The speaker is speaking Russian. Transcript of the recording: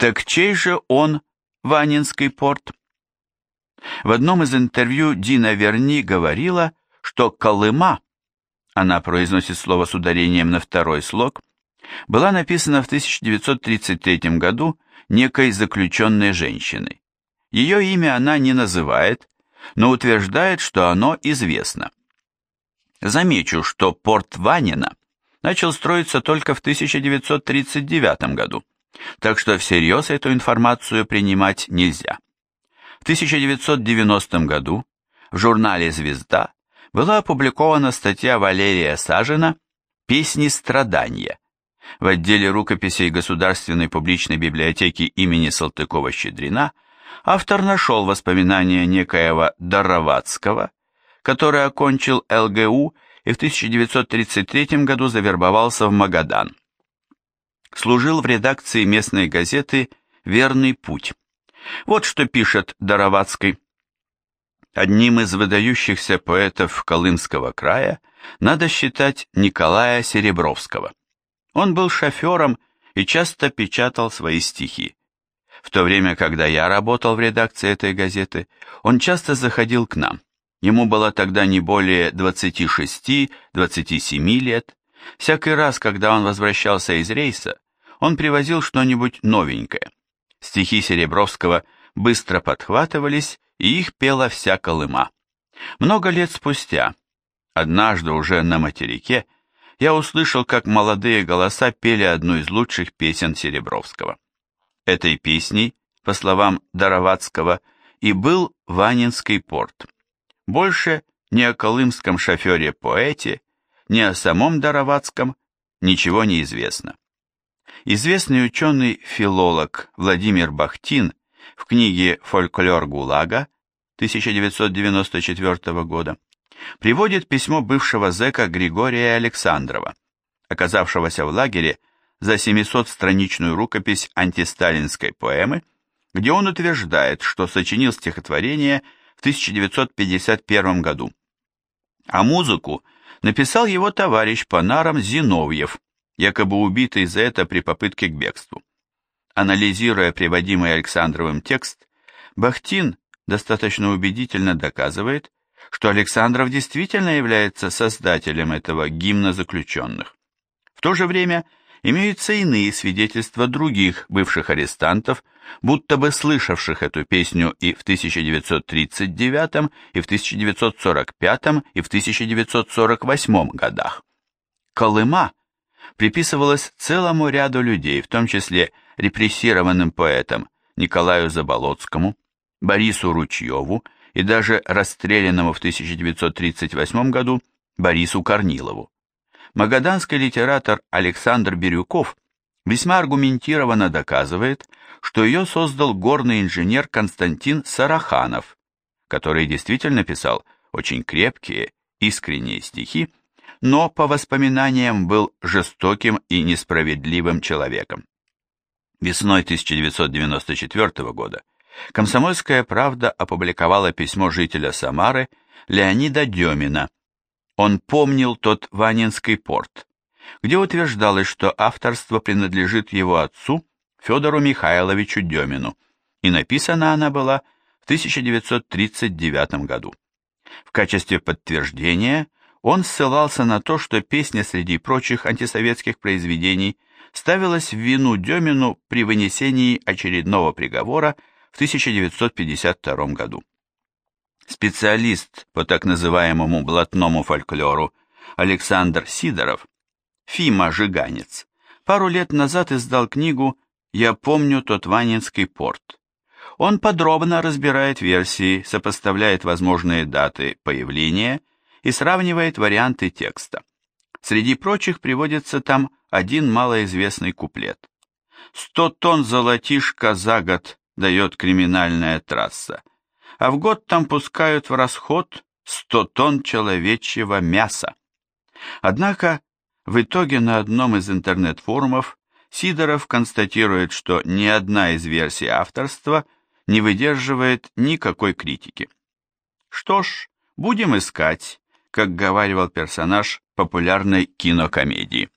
Так чей же он, Ванинский порт? В одном из интервью Дина Верни говорила, что Колыма, она произносит слово с ударением на второй слог, была написана в 1933 году некой заключенной женщиной. Ее имя она не называет, но утверждает, что оно известно. Замечу, что порт Ванина начал строиться только в 1939 году, так что всерьез эту информацию принимать нельзя. В 1990 году в журнале «Звезда» была опубликована статья Валерия Сажина «Песни страдания». В отделе рукописей Государственной публичной библиотеки имени Салтыкова-Щедрина автор нашел воспоминания некоего Даровацкого, который окончил ЛГУ и в 1933 году завербовался в Магадан. Служил в редакции местной газеты «Верный путь». Вот что пишет Даровацкий. Одним из выдающихся поэтов Колымского края надо считать Николая Серебровского. Он был шофером и часто печатал свои стихи. В то время, когда я работал в редакции этой газеты, он часто заходил к нам. Ему было тогда не более 26-27 лет. Всякий раз, когда он возвращался из рейса, он привозил что-нибудь новенькое. Стихи Серебровского быстро подхватывались, и их пела вся Колыма. Много лет спустя, однажды уже на материке, я услышал, как молодые голоса пели одну из лучших песен Серебровского. Этой песней, по словам Даровацкого, и был Ванинский порт. Больше ни о колымском шофере-поэте, ни о самом Даровацком ничего не известно. Известный ученый-филолог Владимир Бахтин в книге «Фольклор ГУЛАГа» 1994 года приводит письмо бывшего зэка Григория Александрова, оказавшегося в лагере за 700-страничную рукопись антисталинской поэмы, где он утверждает, что сочинил стихотворение в 1951 году. А музыку написал его товарищ по нарам Зиновьев, якобы убитый за это при попытке к бегству. Анализируя приводимый Александровым текст, Бахтин достаточно убедительно доказывает, что Александров действительно является создателем этого гимна заключенных. В то же время имеются иные свидетельства других бывших арестантов, будто бы слышавших эту песню и в 1939, и в 1945, и в 1948 годах. Колыма приписывалась целому ряду людей, в том числе репрессированным поэтам Николаю Заболоцкому, Борису Ручьеву и даже расстрелянному в 1938 году Борису Корнилову. Магаданский литератор Александр Бирюков весьма аргументированно доказывает, что ее создал горный инженер Константин Сараханов, который действительно писал очень крепкие, искренние стихи, но по воспоминаниям был жестоким и несправедливым человеком. Весной 1994 года «Комсомольская правда» опубликовала письмо жителя Самары Леонида Демина. Он помнил тот Ванинский порт, где утверждалось, что авторство принадлежит его отцу Федору Михайловичу Демину, и написана она была в 1939 году. В качестве подтверждения он ссылался на то, что песня среди прочих антисоветских произведений ставилась в вину Демину при вынесении очередного приговора в 1952 году. Специалист по так называемому блатному фольклору Александр Сидоров, Фима Жиганец, пару лет назад издал книгу «Я помню тот Ванинский порт». Он подробно разбирает версии, сопоставляет возможные даты появления и сравнивает варианты текста. Среди прочих приводится там один малоизвестный куплет. «Сто тонн золотишка за год дает криминальная трасса, а в год там пускают в расход сто тонн человечьего мяса». Однако в итоге на одном из интернет-форумов Сидоров констатирует, что ни одна из версий авторства не выдерживает никакой критики. Что ж, будем искать, как говаривал персонаж популярной кинокомедии.